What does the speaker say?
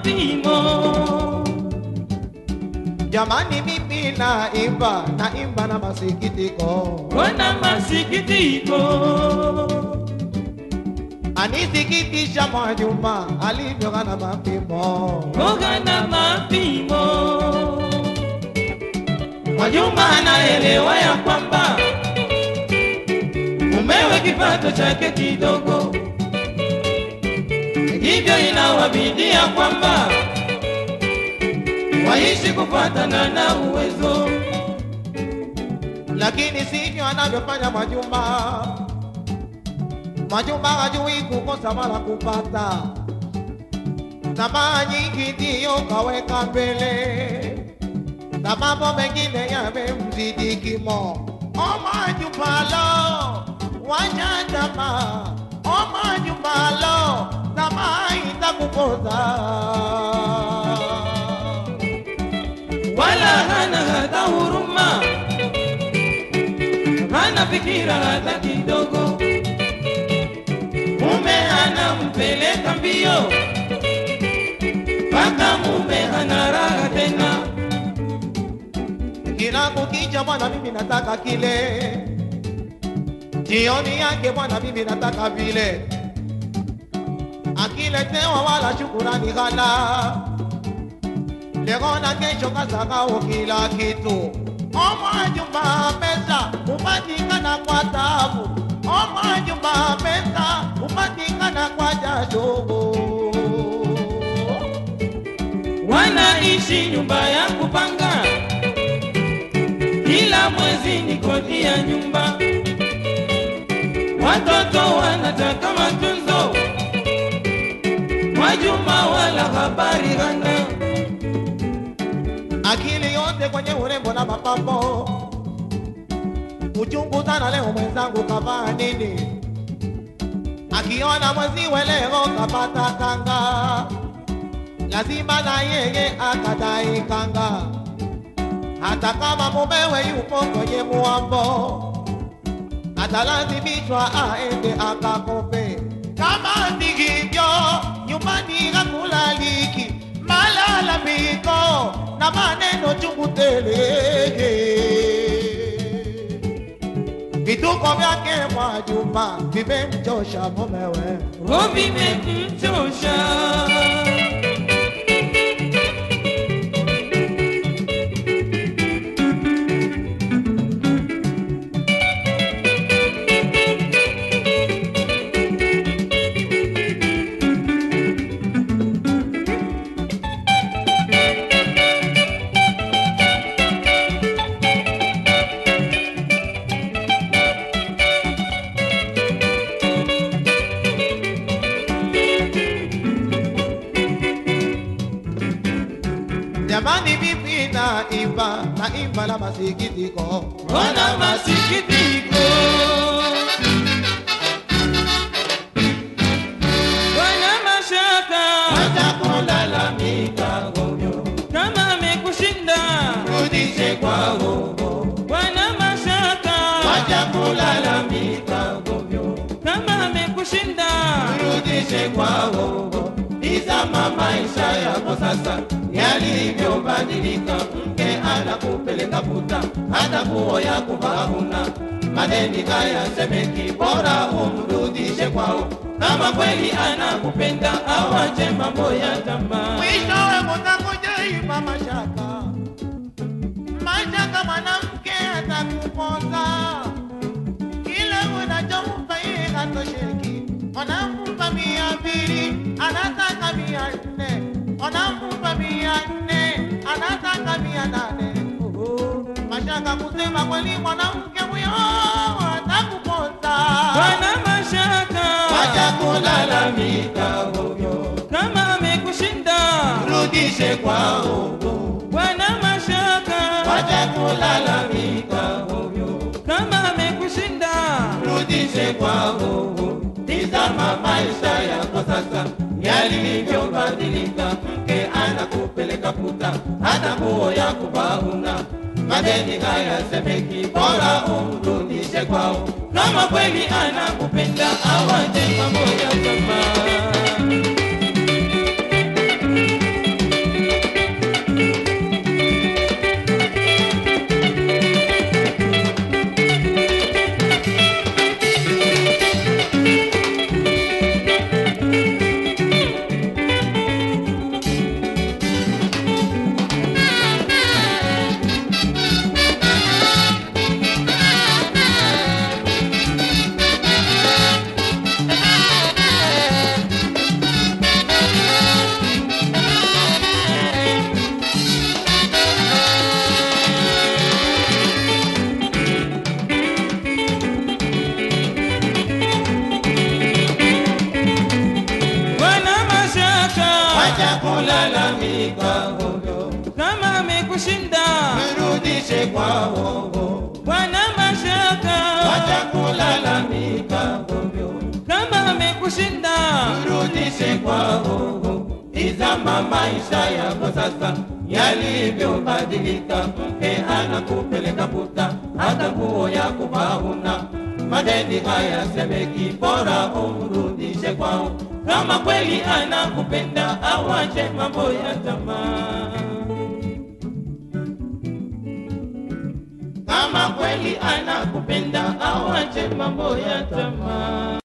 mapimo. Jamani, mimi naimba, naimba na masikitiko, kona masikitiko, anisikitisha Mwajuma alivyoga na mapimo. oga na mapimo. Mwajuma anaelewa ya kwamba mumewe kipato chake kidogo, hivyo inawabidi ya kwamba waishi kufuatana na uwezo. lakini sivyo anavyofanya Mwajuma. Mwajuma hajui kukosa wala kupata, tamaa nyingi ndiyo kaweka mbele, na mambo mengine yamemzidi kimo. O Mwajuma lo, tamaa itakupoza. wala hana hata huruma, hana fikira hata kidogo. Mume anampeleka mbio, mpaka mume hana raha tena. Kila kukicha bwana, mimi nataka kile, jioni yake bwana, mimi nataka vile, akiletewa wala shukurani ghala, leo na kesho kasahau kila kitu. Omwajuma pesa upatikana kwa tabu, omwajuma pesa upatikana kwa jasho. Wanaishi nyumba ya kupanga, kila mwezi ni kodi ya nyumba. Watoto wanataka Wala habari hana. akili yote kwenye urembo na mapambo. Uchungu sana leo mwenzangu kavaa nini? Akiona mwenziwe leo kapata kanga, lazima na yeye akadai kanga, hata kama mumewe yupo kwenye muambo, atalazimishwa aende akakope. Idukomiake mwaduma, bibe mjosha mumewe. Obi mekmjosha. Jamani, vipi naimba, naimba la masikitiko. Wana masikitiko, wana mashaka, Wacha kulalamika ovyo. Kama amekushinda, rudishe kwao, wana mashaka, wacha kulalamika ovyo. Kama amekushinda, rudishe kwao. Tizama maisha yako sasa yalivyobadilika, mke anakupeleka puta, hata nguo ya kuvaa huna. Madeni hayasemeki, bora umrudishe kwao. kama kweli anakupenda awache mambo ya tamaa. Mwishowe mutakujaima mashaka, mashaka mwanamke atakuponza, kile unachompa yeye hatosheki. Unampa mia mbili anataka mia nane. Mashaka kusema kweli mwanamke huyo atakuponza. Wana mashaka, Wacha kulalamika ovyo kama amekushinda, rudishe kwao. wana mashaka, Wacha kulalamika, ovyo kama amekushinda, rudishe kwao. Tizama maisha yako sasa yalivyobadilika, mke anakupeleka puta, hata nguo ya kubauna. Madeni haya semeki, bora umrudishe kwao. kama kweli anakupenda awaje pamoja ya kama amekushinda kwa kwao, bwana mashaka acha kulalamika ovyo. kama amekushinda Mrudishe kwao, tizama maisha yako sasa yalivyobadilika. Mke anakupeleka puta, hata nguo ya kuvaa huna. Madeni haya semeki, bora umrudishe kwao. Kama kweli anakupenda, awache mambo ya tamaa. Kweli anakupenda, awache mambo ya tamaa.